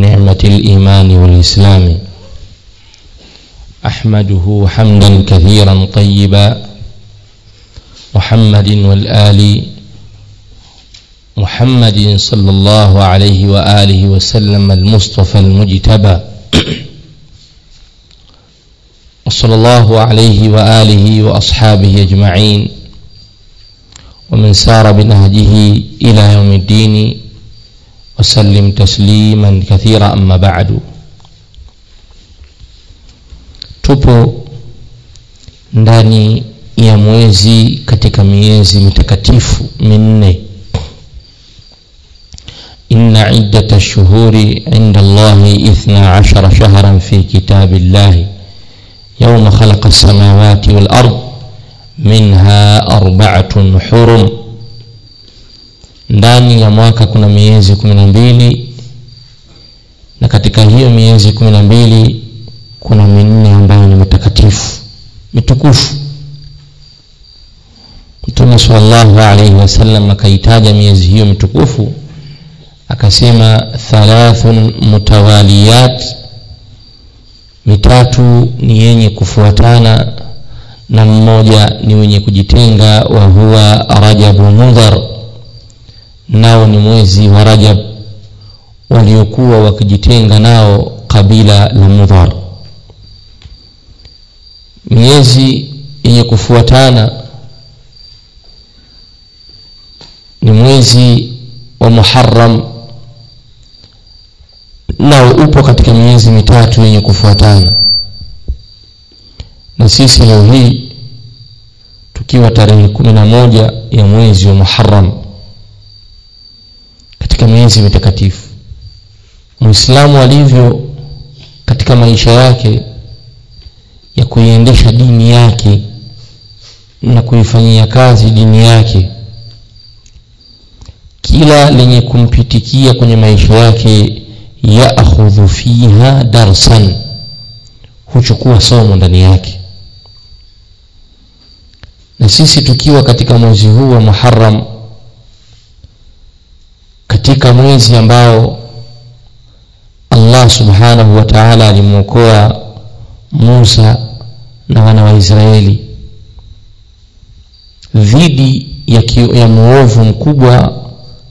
بنعمة الإيمان والإسلام. أحمده حمدا كثيرا طيبا. محمد والآل محمد صلى الله عليه وآله وسلم المصطفى المجتبى. وصلى الله عليه وآله وأصحابه أجمعين. ومن سار بنهجه إلى يوم الدين وسلم تسليما كثيرا أما بعد. Tupo ndani ya mwezi katika miezi mitakatifu minne. إن عدة الشهور عند الله إثنى عشر شهرا في كتاب الله يوم خلق السماوات والأرض منها أربعة حرم ndani ya mwaka kuna miezi kumi na mbili na katika hiyo miezi kumi na mbili kuna minne ambayo ni mitakatifu mitukufu. Mtume sallallahu alaihi wasallam akaitaja miezi hiyo mitukufu akasema thalathun mutawaliyat mitatu ni yenye kufuatana na mmoja ni wenye kujitenga wa huwa rajabu mudhar nao ni mwezi wa rajab waliokuwa wakijitenga nao kabila la mudhar. Miezi yenye kufuatana ni mwezi wa Muharram, nao upo katika miezi mitatu yenye kufuatana. Na sisi leo hii tukiwa tarehe kumi na moja ya mwezi wa muharam katika miezi mitakatifu. Muislamu alivyo katika maisha yake ya kuiendesha dini yake na kuifanyia kazi dini yake kila lenye kumpitikia kwenye maisha yake yaakhudhu fiha darsan huchukua somo ndani yake. Na sisi tukiwa katika mwezi huu wa muharam katika mwezi ambao allah subhanahu wa taala alimwokoa musa na wana wa israeli dhidi ya, ya muovu mkubwa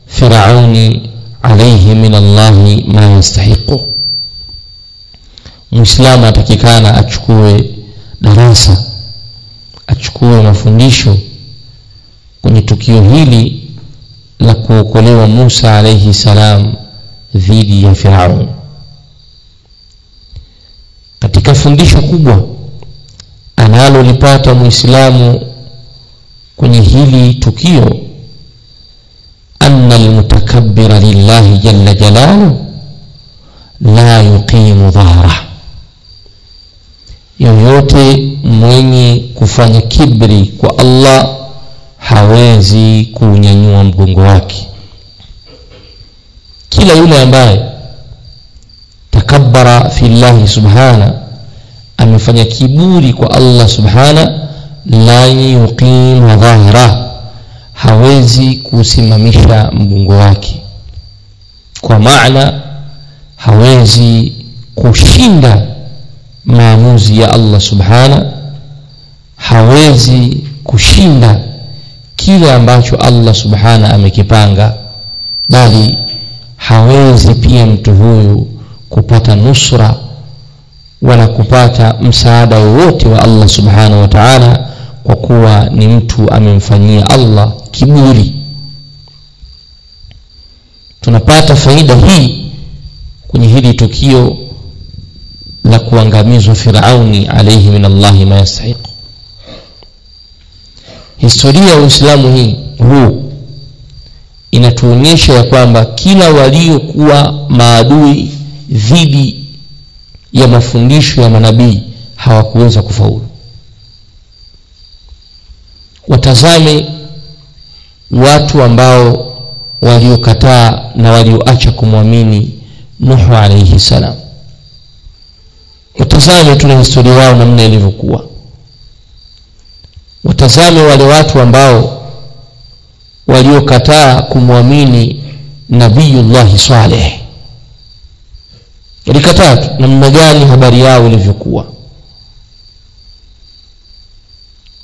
firauni alayhi min allahi ma yastahiqu. Muislamu atakikana achukue darasa achukue mafundisho kwenye tukio hili la kuokolewa Musa alayhi salam dhidi ya Firaun. Katika fundisho kubwa analolipata Muislamu kwenye hili tukio, anna almutakabbira lillahi jalla jalalu la yuqimu dhahra, yoyote mwenye kufanya kibri kwa Allah hawezi kuunyanyua mgongo wake. Kila yule ambaye takabara fi llahi subhana amefanya kiburi kwa allah subhana la yuqima dhahra hawezi kusimamisha mgongo wake. Kwa maana hawezi kushinda maamuzi ya allah subhana hawezi kushinda kile ambacho allah subhana amekipanga bali hawezi pia mtu huyu kupata nusra wala kupata msaada wowote wa allah subhanahu wa taala kwa kuwa ni mtu amemfanyia allah kiburi. Tunapata faida hii kwenye hili tukio la kuangamizwa firauni alayhi min allahi ma yastahiqu historia ya uislamu hii huu inatuonyesha ya kwamba kila waliokuwa maadui dhidi ya mafundisho ya manabii hawakuweza kufaulu. Watazame watu ambao waliokataa na walioacha kumwamini nuhu alayhi salam. Watazame tuna historia yao namna ilivyokuwa watazame wale watu ambao waliokataa kumwamini nabiyullahi saleh. Walikataa tu namna gani habari yao ilivyokuwa.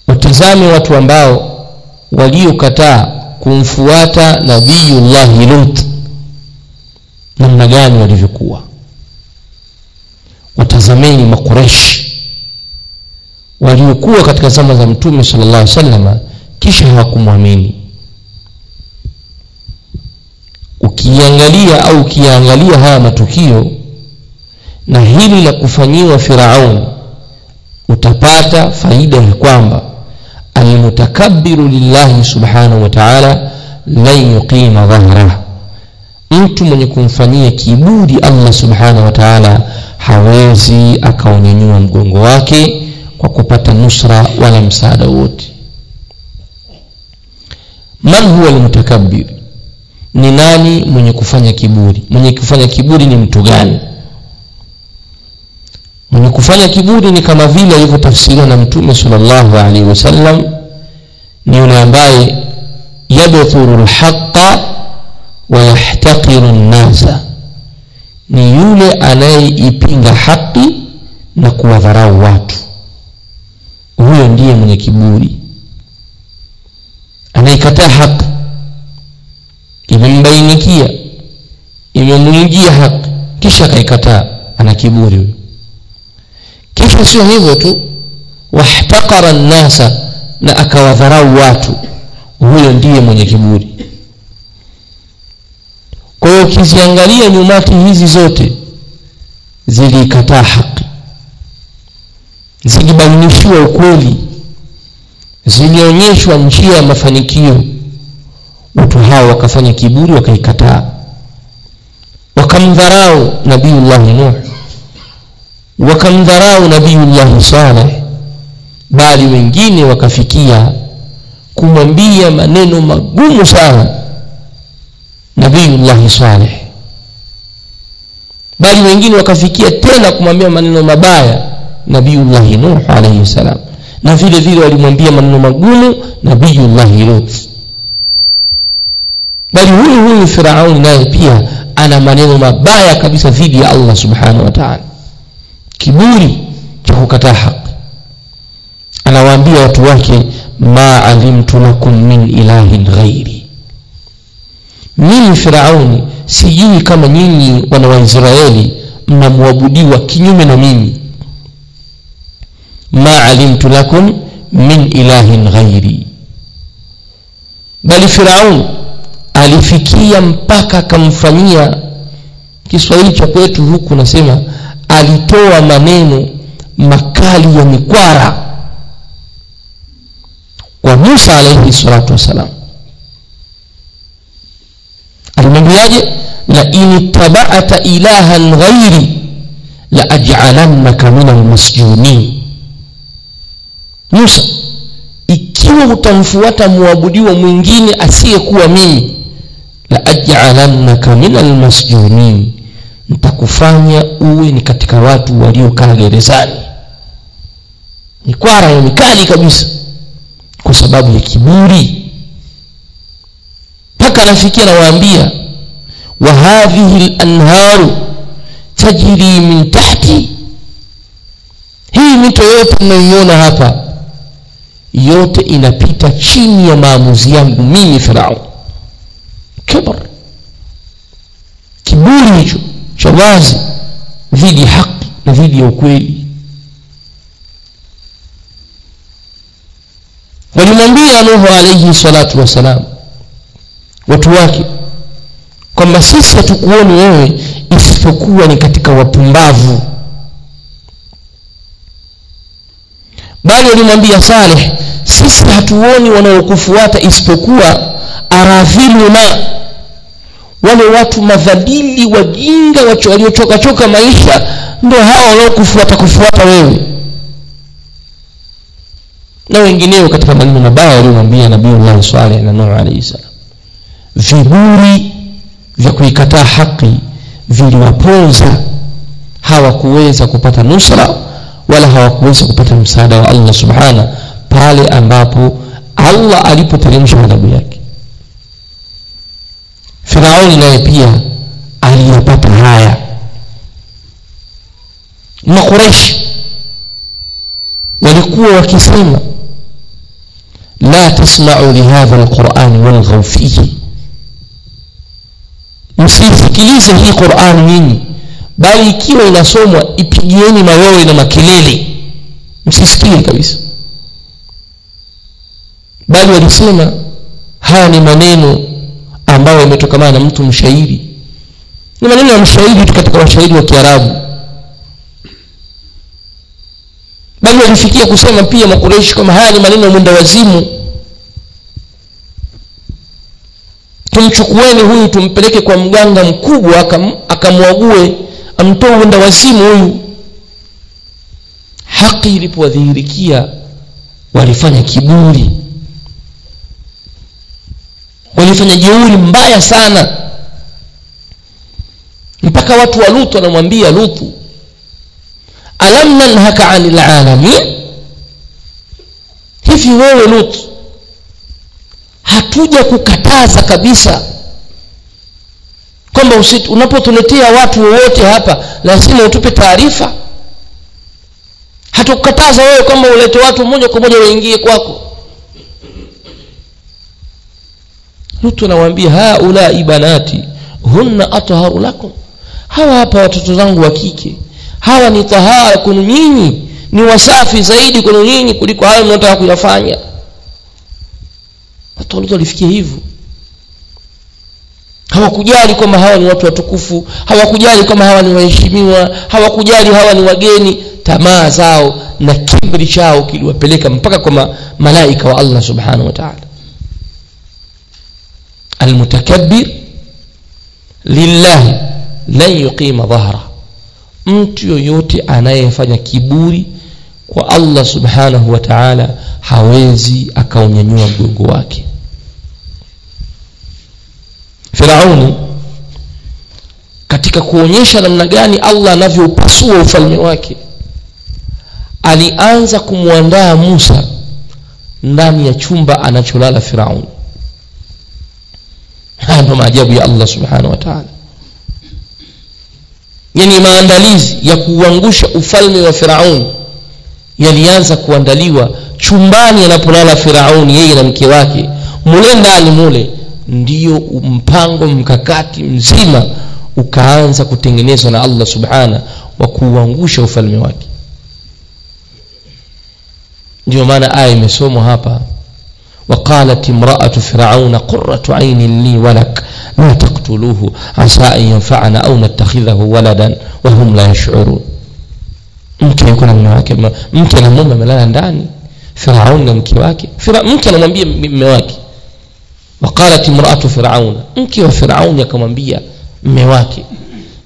Watazame watu ambao waliokataa kumfuata nabiyullahi lut namna gani walivyokuwa. Watazameni makureshi waliokuwa katika zama za mtume sallallahu alaihi wasallam kisha hawakumwamini. Ukiangalia au ukiangalia haya matukio na hili la kufanyiwa firaun utapata faida ya kwamba almutakabbiru lillahi subhanahu wa ta'ala lan yuqima dhahra. Mtu mwenye kumfanyia kiburi Allah subhanahu wa ta'ala hawezi akaunyanyua mgongo wake kwa kupata nusra wala msaada wote man huwa almutakabbir? Ni nani mwenye kufanya kiburi? Mwenye kufanya kiburi ni mtu gani? Mwenye kufanya kiburi ni kama vile alivyotafsiriwa na mtume sallallahu alaihi wasallam ni yule ambaye yabthuru lhaqa wa yahtaqiru nnasa ni yule anayeipinga haki na kuwadharau watu huyo ndiye mwenye kiburi. Anaikataa haki. Imembainikia. Imemwijia haki. Kisha akaikataa. Ana kiburi huyo. Kisha sio hivyo tu. Wahtakara nnasa na akawadharau watu. Huyo ndiye mwenye kiburi. Kwa hiyo ukiziangalia nyumati hizi zote ziliikataa haki zilibainishiwa ukweli zilionyeshwa njia ya mafanikio watu hao wakafanya kiburi wakaikataa wakamdharau nabiyullahi nuh wakamdharau nabiyullahi saleh bali wengine wakafikia kumwambia maneno magumu sana nabiyullahi saleh. Bali wengine wakafikia tena kumwambia maneno mabaya nabiyullahi nuh alayhi salam. Na vile vile walimwambia maneno magumu nabiyullahi lut. Bali huyu huyu firauni naye pia ana maneno mabaya kabisa dhidi ya allah subhanahu wa taala. Kiburi cha kukataa haki. Anawaambia watu wake ma alimtu lakum min ilahin ghairi. Mimi firauni sijui kama nyinyi wana waisraeli mnamwabudiwa kinyume na mimi ma alimtu lakum min ilahin ghairi. Bali firaun alifikia mpaka akamfanyia kiswahili cha kwetu huku nasema alitoa maneno makali ya mikwara kwa musa alayhi salatu wasalam alimwambiaje? La in tabata ilahan ghairi la aj'alannaka min almasjunin musa ikiwa utamfuata muabudiwa mwingine asiyekuwa mimi la aj'alannaka min almasjunin nitakufanya uwe ni katika watu waliokaa gerezani. Mikwara ya mikali kabisa kwa sababu ya kiburi. Mpaka anafikia nawaambia wa hadhihi lanharu tajri min tahti hii mito yote mnayoiona hapa yote inapita chini ya maamuzi yangu mimi farao kibr kiburi hicho cha wazi dhidi ya haki na dhidi ya ukweli. Walimwambia nuhu alaihi salatu wassalam watu wake kwamba sisi hatukuoni wewe isipokuwa ni katika wapumbavu bali walimwambia saleh sisi hatuoni wanaokufuata isipokuwa aradhiluna wale watu madhalili wajinga waliochoka choka maisha ndio hawa wanaokufuata kufuata wewe. Na wengineo katika maneno mabaya waliomwambia nabiiullah saleh na nuh alaihi salam viburi vya kuikataa haki viliwaponza hawakuweza kupata nusra wala hawakuweza kupata msaada wa allah subhana pale ambapo allah alipoteremsha adhabu yake firauni naye pia aliyapata haya makureshi walikuwa wakisema la tasma'u lihadha alquran walghaw fihi msisikilize hii Qur'an nyinyi bali ikiwa inasomwa ipigieni mayowe na makelele. Msisikie kabisa. Bali walisema haya ni maneno ambayo yametokamana na mtu mshairi. Ni maneno ya mshairi tu katika washairi wa Kiarabu. Bali walifikia kusema pia makureishi kwamba haya ni maneno ya mwenda wazimu. Tumchukueni huyu tumpeleke kwa mganga mkubwa akamwague amtoe mwenda wazimu huyu. Haki ilipowadhihirikia walifanya kiburi. Walifanya jeuri mbaya sana. Mpaka watu wa Lutu wanamwambia Lutu alam nanhaka anil alamin? Hivi wewe Lutu hatuja kukataza kabisa kwamba unapotuletea watu wowote hapa lazima utupe taarifa. Hatukukataza wewe kwamba ulete watu moja kwa moja waingie kwako. Lutu anawaambia haulai banati hunna atharu lakum. Hawa hapa watoto zangu wa kike. Hawa ni tahara kwenu nyinyi ni wasafi zaidi kwenu nyinyi kuliko hayo mnaotaka kuyafanya. Watu walifikia hivyo hawakujali kwamba hawa ni watu watukufu hawakujali kwamba hawa ni waheshimiwa hawakujali hawa ni wageni. Tamaa zao na kibri chao kiliwapeleka mpaka kwa malaika wa Allah subhanahu wataala almutakabir lillahi lan yuqima dhahra. Mtu yoyote anayefanya kiburi kwa Allah subhanahu wataala hawezi akaunyanyua mgongo wake Firauni katika kuonyesha namna gani Allah anavyoupasua ufalme wake alianza kumwandaa Musa ndani ya chumba anacholala Firauni. Haya ndo maajabu ya Allah subhanahu wa ta'ala. Yani maandalizi ya kuuangusha ufalme wa Firauni yalianza kuandaliwa chumbani anapolala Firauni yeye na mke wake mule ndani mule ndiyo mpango mkakati mzima ukaanza kutengenezwa na Allah subhana wa kuuangusha ufalme wake ndio maana aya imesomwa hapa وقالت امرأة فرعون قرة عين لي ولك لا تقتلوه عسى أن ينفعنا أو نتخذه ولدا وهم لا يشعرون mke yuko na mume wake mke na mume amelala ndani firaun na mke wake mke anamwambia mume wake waqalat imraatu firauna mke wa firauni akamwambia mme wake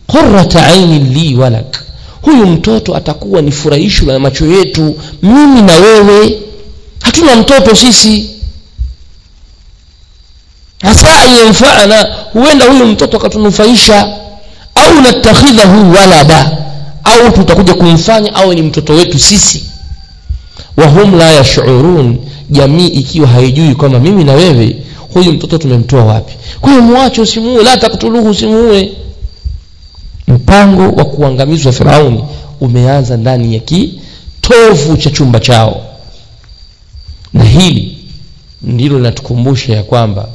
qurrata aini li walak huyu mtoto atakuwa ni furahisho la macho yetu mimi na wewe hatuna mtoto sisi. Hasa yanfa'ana huenda huyu mtoto akatunufaisha au natakhidhahu walada au tutakuja kumfanya awe ni mtoto wetu sisi. Wahum la yashurun jamii ikiwa haijui kwamba mimi na wewe huyu mtoto tumemtoa wapi? Kwa hiyo muache usimuue la taktuluhu usimuue. Mpango wa kuangamizwa firauni umeanza ndani ya kitovu cha chumba chao. Na hili ndilo linatukumbusha ya kwamba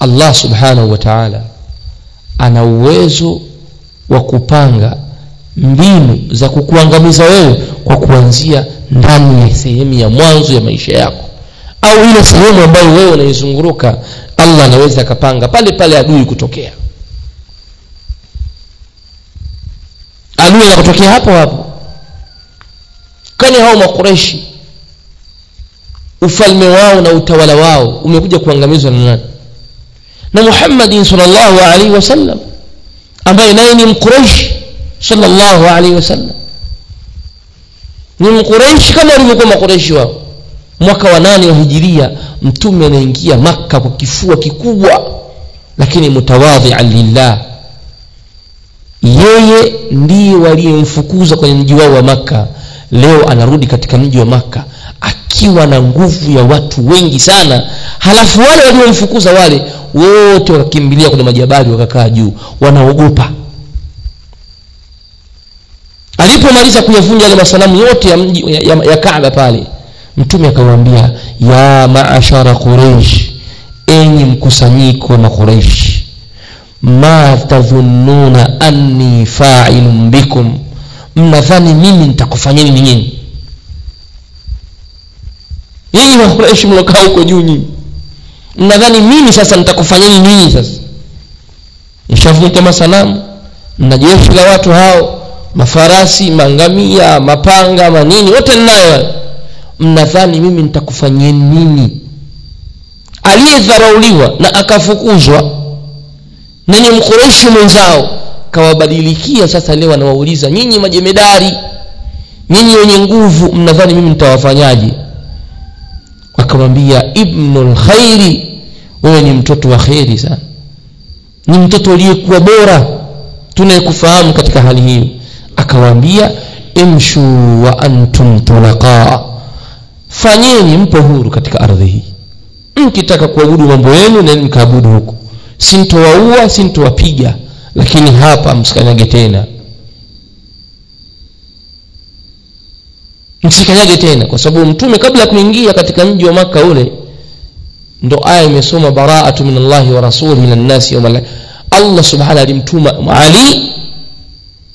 Allah subhanahu wa ta'ala ana uwezo wa kupanga mbinu za kukuangamiza wewe kwa kuanzia ndani ya sehemu ya mwanzo ya maisha yako au ile sehemu ambayo wewe unaizunguruka Allah anaweza akapanga pale pale adui kutokea. Adui anakutokea hapo hapo. Kani hao makureshi ufalme wao na utawala wao umekuja kuangamizwa na nani? Na Muhammadin sallallahu alaihi wasallam ambaye naye ni mkureshi sallallahu alaihi wasallam ni mkureshi kama walivyokuwa makureshi wao mwaka wa nane wa hijiria mtume anaingia makka kwa kifua kikubwa lakini mutawadhian lillah. Yeye ndiye waliyemfukuza kwenye mji wao wa makka. Leo anarudi katika mji wa makka akiwa na nguvu ya watu wengi sana. Halafu wale waliomfukuza wale wote wakakimbilia kwenye majabali wakakaa juu wanaogopa. Alipomaliza kuyavunja yale masanamu yote ya, mji, ya, ya, ya kaaba pale mtume akamwambia ya maashara quraish enyi mkusanyiko wa makuraishi ma tadhunnuna anni fa'ilun bikum mnadhani mimi nitakufanyeni nini nyinyi? Nyinyi maqureishi mlokaa huko juu nyinyi mnadhani mimi sasa nitakufanyeni nyinyi sasa? Nishavunja masalamu na jeshi la watu hao mafarasi mangamia mapanga manini wote ninayo mnadhani mimi nitakufanyeni nini? Aliyedharauliwa na akafukuzwa na ni mkureshi mwenzao kawabadilikia sasa leo anawauliza nyinyi majemedari nyinyi wenye nguvu mnadhani mimi nitawafanyaje? Wakamwambia ibnu lkhairi wewe ni mtoto wa kheri sana. Ni mtoto uliyekuwa bora tunayekufahamu katika hali hiyo. Akawaambia imshu wa antum tulaqa fanyeni mpo huru katika ardhi hii. Mkitaka kuabudu mambo yenu nani mkaabudu huko. Sintowaua sintowapiga lakini hapa msikanyage tena. Msikanyage tena kwa sababu mtume kabla ya kuingia katika mji wa maka ule ndo aya imesoma baraatu min allahi wa rasuli min annasi yauma allah subhanahu alimtuma ali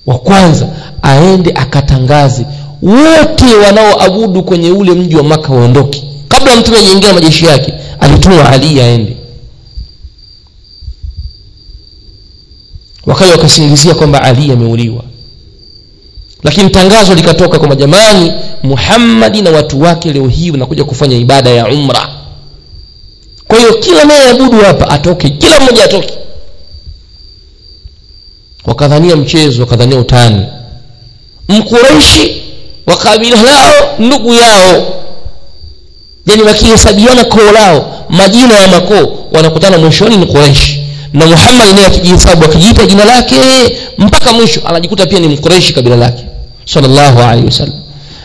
wa kwanza aende akatangaze wote wanaoabudu kwenye ule mji wa maka waondoke. Kabla mtume ajiingia majeshi yake alituma ali aende. Wakaja wakasingizia kwamba ali ameuliwa. Lakini tangazo likatoka kwamba jamani muhammadi na watu wake leo hii wanakuja kufanya ibada ya umra. Kwa hiyo kila anayeabudu hapa atoke kila mmoja atoke. Wakadhania mchezo wakadhania utani. Mkureishi wa kabila lao ndugu yao. Yani wakihesabiana koo lao majina ya makoo wanakutana mwishoni ni Quraysh. Na muhammad naye akijihesabu akijiita jina lake mpaka mwisho anajikuta pia ni Quraysh kabila lake sallallahu alaihi wasallam.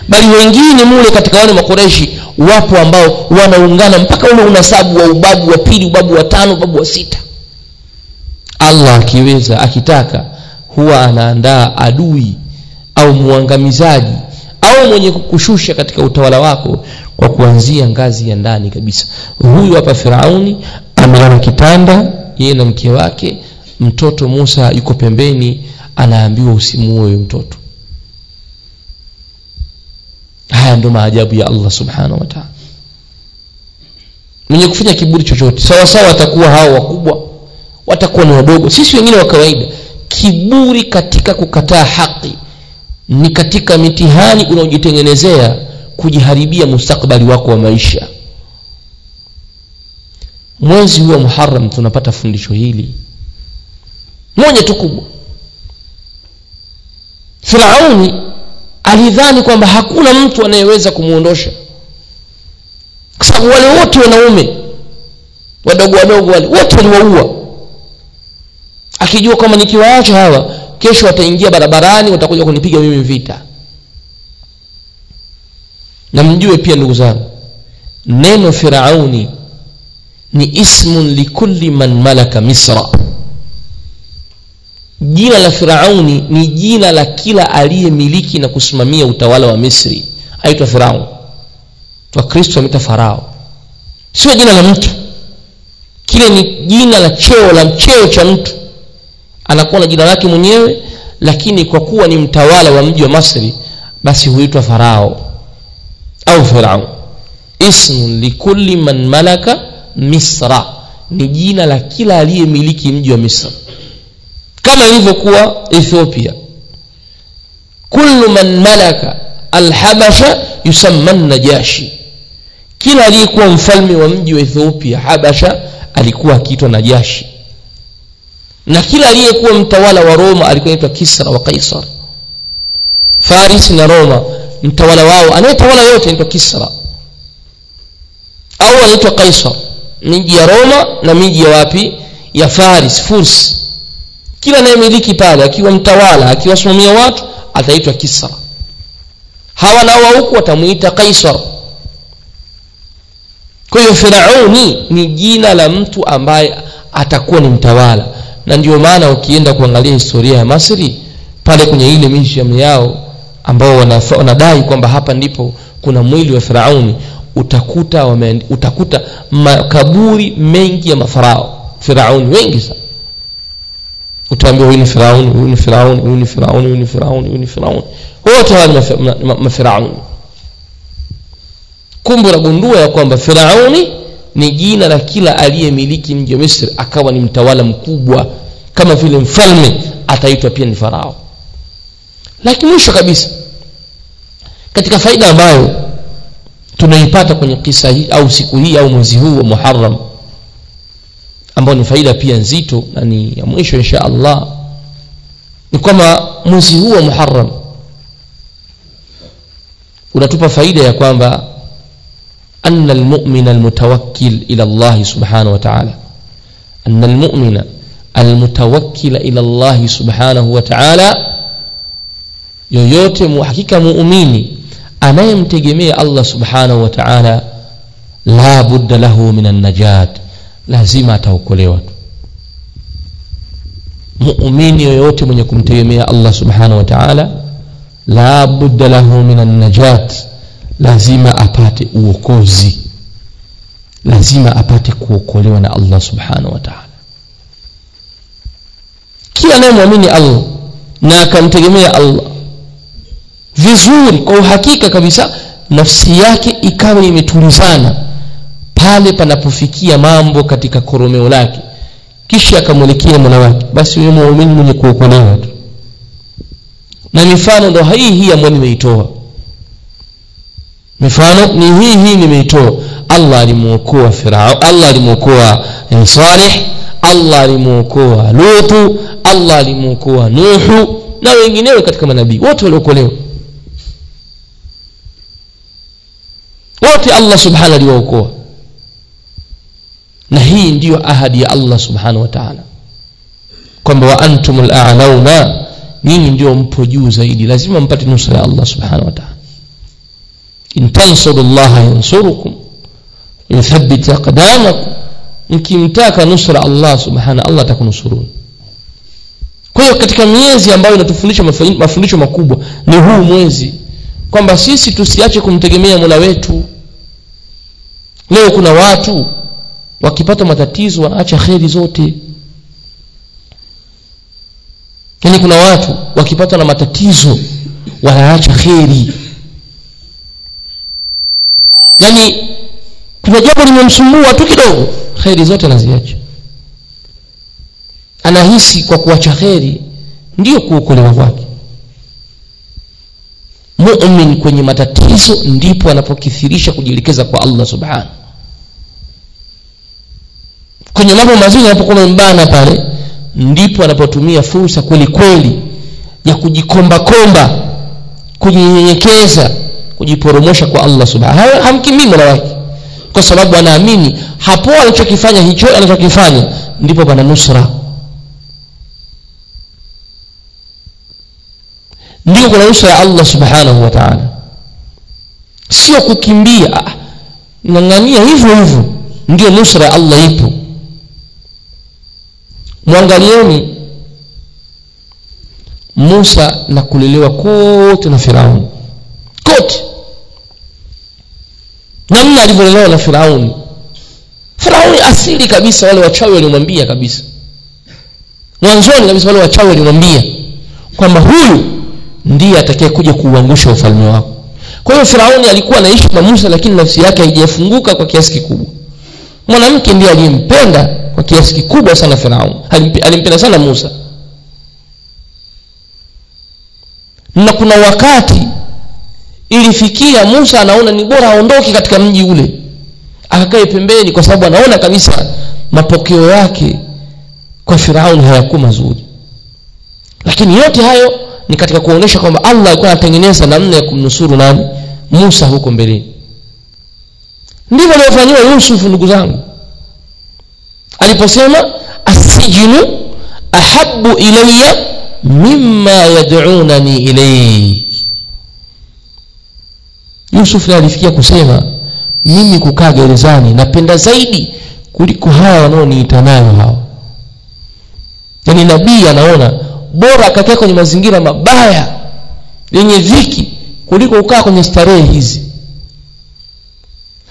Bali wengine mule katika wale makureishi wapo ambao wanaungana mpaka ule unasabu wa ubabu wa pili ubabu wa tano ubabu wa sita. Allah akiweza akitaka huwa anaandaa adui au mwangamizaji au mwenye kukushusha katika utawala wako kwa kuanzia ngazi ya ndani kabisa. Huyu hapa firauni amelala kitanda yeye na mke wake mtoto musa yuko pembeni anaambiwa usimuue huyo mtoto. Haya ndo maajabu ya allah subhanahu wa taala. Mwenye kufanya kiburi chochote sawasawa sawa watakuwa hao wakubwa watakuwa ni wadogo. Sisi wengine wa kawaida kiburi katika kukataa haki ni katika mitihani unaojitengenezea kujiharibia mustakbali wako wa maisha. Mwezi huu wa muharam tunapata fundisho hili. Moja tu kubwa. Firauni alidhani kwamba hakuna mtu anayeweza kumwondosha kwa sababu wale wote wanaume wadogo wadogo wale wote waliwaua. Akijua kwamba nikiwaacha hawa kesho wataingia barabarani watakuja kunipiga mimi vita. Na mjue pia ndugu zangu neno firauni ni ismun likulli man malaka misra. Jina la firauni ni jina la kila aliyemiliki na kusimamia utawala wa misri. Aitwa firaun wakristo ameita farao. Sio jina la mtu. Kile ni jina la cheo la mcheo cha mtu anakuwa na jina lake mwenyewe lakini kwa kuwa ni mtawala wa mji wa masri basi huitwa farao au firaun ismun likulli man malaka misra. Ni jina la kila aliyemiliki mji wa misri. Kama ilivyokuwa ethiopia. Kullu man malaka alhabasha yusamma najashi kila aliyekuwa mfalme wa mji wa ethiopia habasha alikuwa akiitwa najashi na kila aliyekuwa mtawala wa roma alikuwa anaitwa kisra wa kaisar. Faris na roma mtawala wao anayetawala yote anaitwa kisra. Au anaitwa kaisar. Miji ya roma na miji ya wapi? Ya faris furs. Kila anayemiliki pale akiwa mtawala akiwasimamia watu ataitwa kisra. Hawa nao wa huku watamuita kaisar. Kwa hiyo firauni ni jina la mtu ambaye atakuwa ni mtawala na ndio maana ukienda kuangalia historia ya masri pale kwenye ile mishamu yao ambao wanadai kwamba hapa ndipo kuna mwili wa firauni utakuta wame, utakuta makaburi mengi ya mafarao. Firauni wengi sana. Utaambiwa huyu ni firauni huyu ni firauni huyu ni firauni huyu ni firauni huyu ni firauni. Wote hawa ni mafirauni kumbe unagundua ya kwamba firauni ni jina la kila aliyemiliki mji wa misri akawa ni mtawala mkubwa kama vile mfalme ataitwa pia ni farao. Lakini mwisho kabisa katika faida ambayo tunaipata kwenye kisa hii au siku hii au mwezi huu wa muharam ambao ni faida pia nzito na ni ya mwisho insha allah ni kwamba mwezi huu wa muharam unatupa faida ya kwamba أن المؤمن المتوكل إلى الله سبحانه وتعالى. أن المؤمن المتوكل إلى الله سبحانه وتعالى. يوتي محكك مؤمين أمام تجميع الله سبحانه وتعالى لا بد له من النجاة لازم توكل مؤمن يوتي من يكون تجميع الله سبحانه وتعالى لا بد له من النجاة lazima apate uokozi. Lazima apate kuokolewa na allah subhanahu wa taala. Kila anayemwamini allah na akamtegemea allah vizuri kwa uhakika kabisa nafsi yake ikawa imetulizana pale panapofikia mambo katika koromeo lake. Kisha akamwelekea mola wake basi huyo muumini mwenye kuokolewa tu. Na mifano ndo hii hii ambayo nimeitoa mifano ni hii hii nimeitoa. Allah alimuokoa firao allah alimuokoa salih allah alimuokoa lutu allah alimuokoa nuhu na wengineo katika manabii wote waliokolewa. Wote allah subhanahu aliwaokoa. Na hii ndiyo ahadi ya allah subhanahu wa taala. Kwamba wa antumul a'launa nyinyi ndio mpo juu zaidi. Lazima mpate nusra ya allah subhanahu wa taala in tansuru llaha yansurukum yuthabbit aqdamakum mkimtaka nusra allah subhana allah atakunusuruni kwa hiyo katika miezi ambayo inatufundisha mafundisho makubwa ni huu mwezi kwamba sisi tusiache kumtegemea mola wetu. Leo kuna watu wakipata matatizo wanaacha kheri zote. Yaani kuna watu wakipata na matatizo wanaacha kheri yaani kuna jambo limemsumbua tu kidogo kheri zote anaziacha. Anahisi kwa kuacha kheri ndiyo kuokolewa kwake mumin kwenye matatizo ndipo anapokithirisha kujielekeza kwa allah subhanahu. Kwenye mambo mazuri anapokuwa mbana pale ndipo anapotumia fursa kweli kweli ya kujikombakomba kujinyenyekeza kujiporomosha kwa allah subhanahu hamkimbii mola wake. Kwa sababu anaamini hapo anachokifanya hicho anachokifanya ndipo pana nusra. Ndio kuna nusra ya allah subhanahu wa taala. Sio kukimbia. Ng'ang'ania hivyo hivyo. Ndio nusra ya allah ipo. Mwangalieni musa na kulelewa kote na firauni. Kote namna alivyolelewa na firauni. Firauni asili kabisa wale wachawi walimwambia kabisa. Mwanzoni kabisa wale wachawi walimwambia kwamba huyu ndiye atakaye kuja kuuangusha ufalme wako. Kwa hiyo firauni alikuwa anaishi na musa lakini nafsi yake haijafunguka kwa kiasi kikubwa. Mwanamke ndiye aliyempenda kwa kiasi kikubwa sana firauni. Alimpenda sana musa. Na kuna wakati ilifikia musa anaona ni bora aondoke katika mji ule. Akakae pembeni kwa sababu anaona kabisa mapokeo yake kwa firauni hayakuwa mazuri. Lakini yote hayo ni katika kuonesha kwamba allah alikuwa anatengeneza namna ya kumnusuru nani? Musa huko mbeleni. Ndivyo alivyofanywa yusufu ndugu zangu. Aliposema asijinu ahabu ilayya mima yadunani ilaihi yusuf alifikia kusema mimi kukaa gerezani napenda zaidi kuliko hawa wanaoniita nayo hawa yaani nabii anaona bora akakaa kwenye mazingira mabaya yenye dhiki kuliko kukaa kwenye starehe hizi.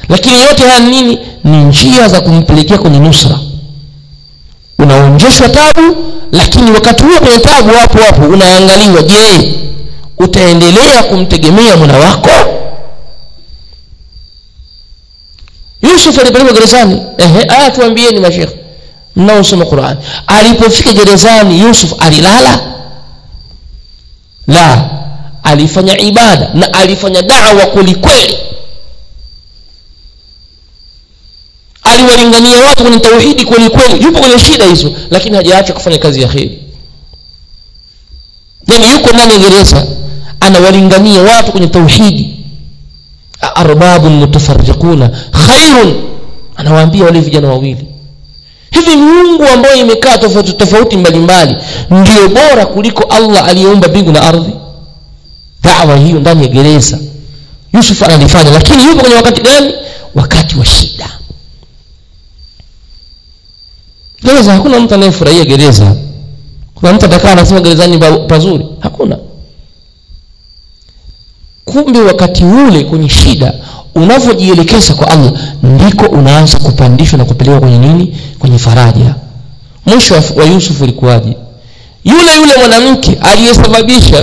Lakini yote haya nini? Ni njia za kumpelekea kwenye nusra. Unaonjeshwa tabu lakini wakati huo kwenye tabu wapo wapo unaangaliwa. Je utaendelea kumtegemea mwana wako yusuf alipelekwa gerezani. Ehe aya tuambieni mashekhe. Mnaosoma quran. Alipofika gerezani yusuf alilala? La. Alifanya ibada na alifanya dawa kwelikweli aliwalingania watu kwenye tauhidi kwelikweli. kweli. Yupo kwenye shida hizo lakini hajaacha kufanya kazi ya kheri. Yani yuko ndani ya gereza anawalingania watu kwenye tauhidi arbabun mutafarriquna khairun. Anawaambia wale vijana wawili hivi miungu ambayo imekaa tofauti tofauti mbalimbali ndio bora kuliko allah aliyeumba mbingu na ardhi? Dawa hiyo ndani ya gereza. Yusuf analifanya lakini yupo kwenye wakati gani? Wakati wa shida. Gereza hakuna mtu anayefurahia gereza. Kuna mtu atakaa anasema gerezani pazuri? Hakuna kumbe wakati ule kwenye shida unavyojielekeza kwa allah ndiko unaanza kupandishwa na kupelekwa kwenye nini? Kwenye faraja. Mwisho wa yusuf ulikuwaje yule yule mwanamke aliyesababisha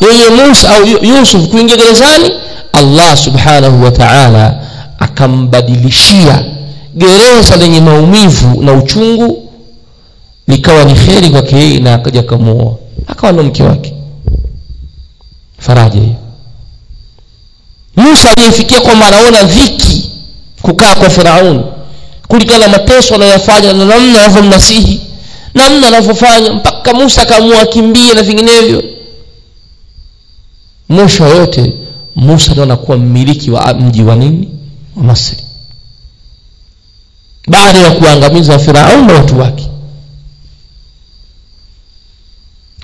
yeye musa au yusuf kuingia gerezani allah subhanahu wa taala akambadilishia gereza lenye maumivu na uchungu likawa ni kheri kwake na akaja akamuoa. Akawa ndo mke wake. Faraja hiyo musa aliyefikia kwamba anaona dhiki kukaa kwa firauni. Kulingana na mateso anayoyafanya na namna anavyomnasihi namna anavyofanya mpaka musa akaamua akimbie na vinginevyo. Mwisho yote musa ndio anakuwa mmiliki wa mji wa nini? Wa masri. Baada ya kuangamiza firaun na watu wake.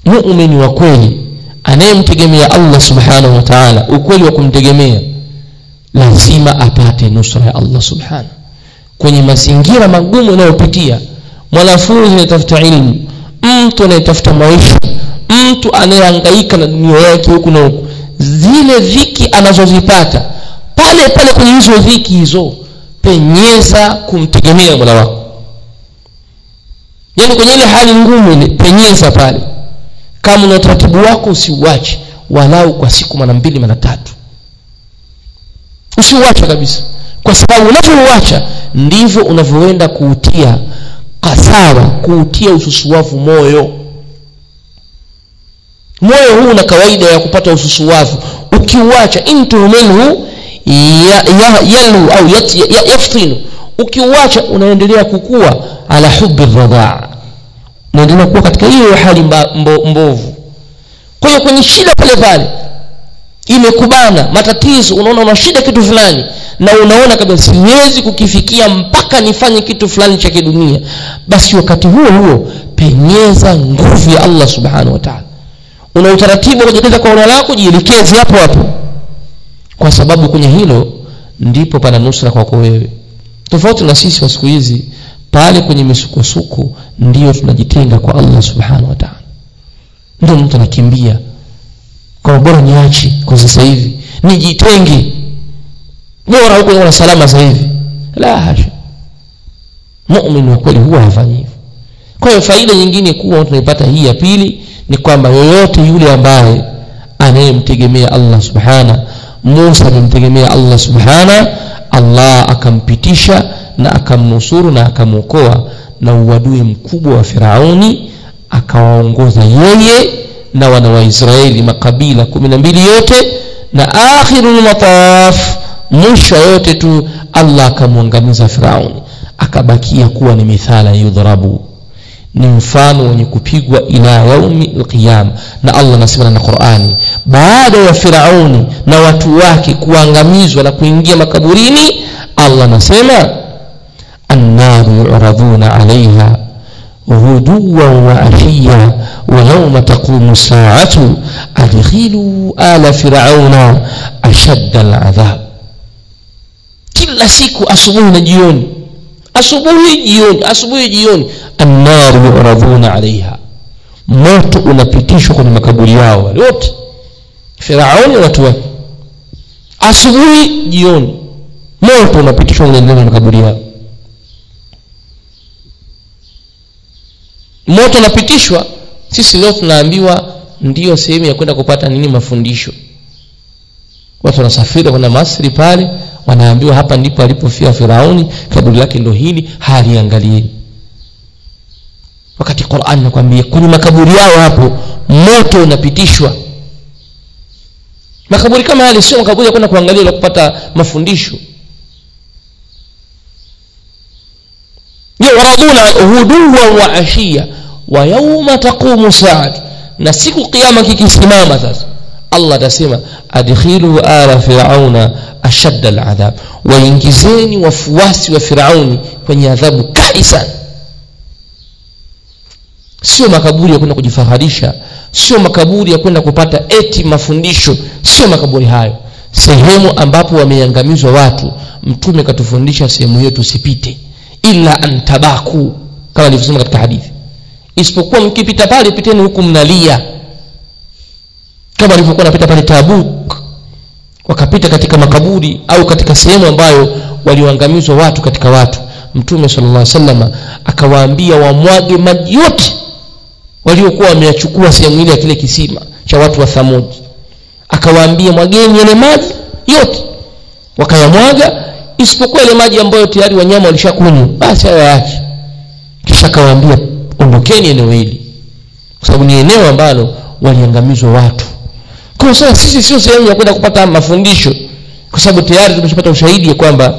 Muumini wa kweli anayemtegemea allah subhanahu wa taala ukweli wa kumtegemea lazima apate nusra ya allah subhanahu. Kwenye mazingira magumu anayopitia mwanafunzi anayetafuta ilmu mtu anayetafuta maisha mtu anayehangaika na dunia yake huku na huku zile dhiki anazozipata pale pale kwenye hizo dhiki hizo penyeza kumtegemea mola wako. Yani kwenye ile hali ngumu ile penyeza pale kama una utaratibu wako usiuache. Walau kwa siku mara mbili mara tatu. Usiuache kabisa. Kwa sababu unavyouacha ndivyo unavyoenda kuutia kasawa kuutia ususuwavu moyo. Moyo huu una kawaida ya kupata ususuwavu. Ukiuacha intuhumilhu yalu au yaftinu ukiuacha unaendelea kukua ala hubi radhaa unaendelea kuwa katika hiyo hali mbo, mbovu. Kwa hiyo kwenye shida pale pale imekubana matatizo unaona una shida kitu fulani na unaona kabisa siwezi kukifikia mpaka nifanye kitu fulani cha kidunia. Basi wakati huo huo penyeza nguvu ya allah subhanahu wa taala. Una utaratibu wa kwa ono lako jielekeze hapo hapo. Kwa sababu kwenye hilo ndipo pana nusra kwako wewe. Tofauti na sisi wa siku hizi pale kwenye misukosuko ndiyo tunajitenga kwa allah subhanahu wa taala. Ndio mtu anakimbia. Kwa bora niache kwa sasa hivi. Nijitenge. Bora huko na salama sasa hivi. La hasha. Muumini wa kweli huwa hafanyi hivyo. Kwa hiyo faida nyingine kuwa tunaipata hii ya pili ni kwamba yoyote yule ambaye anayemtegemea allah subhana musa alimtegemea allah subhana allah akampitisha na akamnusuru na akamwokoa na uadui mkubwa wa firauni akawaongoza yeye na wana wa israeli makabila kumi na mbili yote na akhiru lmataf mwisho yote tu allah akamwangamiza firauni. Akabakia kuwa ni mithala yudhrabu ni mfano wenye kupigwa ila yaumi lqiyama na allah anasema na qurani baada ya firauni na watu wake kuangamizwa na kuingia makaburini allah anasema annaru yuraduna alaiha غدوا وعشيا ويوم تقوم الساعة أدخلوا آل فرعون أشد العذاب kila siku asubuhi na jioni asubuhi jioni asubuhi jioni annaru yuradhuna alaiha moto unapitishwa kwenye makaburi yao wale wote firauni watu wake asubuhi jioni moto unapitishwa ya makaburi yao moto unapitishwa sisi leo tunaambiwa ndiyo sehemu ya kwenda kupata nini mafundisho. Watu wanasafiri kwenda masri pale wanaambiwa hapa ndipo alipofia firauni kaburi lake ndo hili haliangalieni wakati quran nakwambia kwenye makaburi yao hapo moto unapitishwa. Makaburi kama yale sio makaburi ya kwenda kuangalia la kupata mafundisho. Yuraduna huduwa wa ashiya wa yauma taqumu saatu na siku kiyama kikisimama sasa allah atasema adkhilu ala firauna ashadda aladhab. Waingizeni wafuasi wa firauni kwenye adhabu kali sana. Sio makaburi ya kwenda kujifaharisha sio makaburi ya kwenda kupata eti mafundisho sio makaburi hayo. Sehemu ambapo wameangamizwa watu mtume katufundisha sehemu hiyo tusipite ila antabaku kama alivyosema katika hadithi isipokuwa mkipita pale piteni huku mnalia. Kama alivyokuwa napita pale tabuk wakapita katika makaburi au katika sehemu ambayo walioangamizwa watu katika watu. Mtume sallallahu alaihi wasallam akawaambia wamwage maji yote waliokuwa wameyachukua sehemu ile ya kile kisima cha watu wa thamud. Akawaambia mwageni yale maji yote. Wakayamwaga isipokuwa ile maji ambayo tayari wanyama walishakunywa. Basi hayo yaache kisha akawaambia ondokeni eneo hili. Kwa sababu ni eneo ambalo waliangamizwa watu. Kwa sasa sisi sio sehemu ya kwenda kupata mafundisho. Kwa sababu tayari tumeshapata ushahidi ya kwamba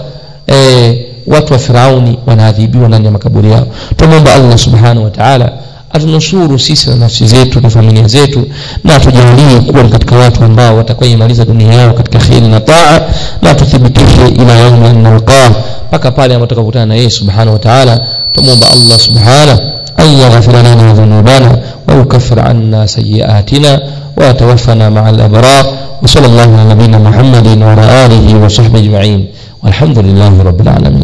eh, watu wa firauni wanaadhibiwa ndani ya makaburi yao. Tumwomba allah subhanahu wa taala atunusuru sisi na nafsi zetu na familia zetu na atujalie kuwa katika watu ambao watakaoimaliza dunia yao katika kheri na taa na tuthibitishe ila yaumi an nalqah mpaka pale ambapo tutakutana na yeye subhanahu wa taala. Tumwomba allah subhanahu yaghfira lana dhunubana wa yukaffir anna sayiatina وتوفنا مع الأبرار وصلى الله على نبينا محمد وعلى آله وصحبه أجمعين والحمد لله رب العالمين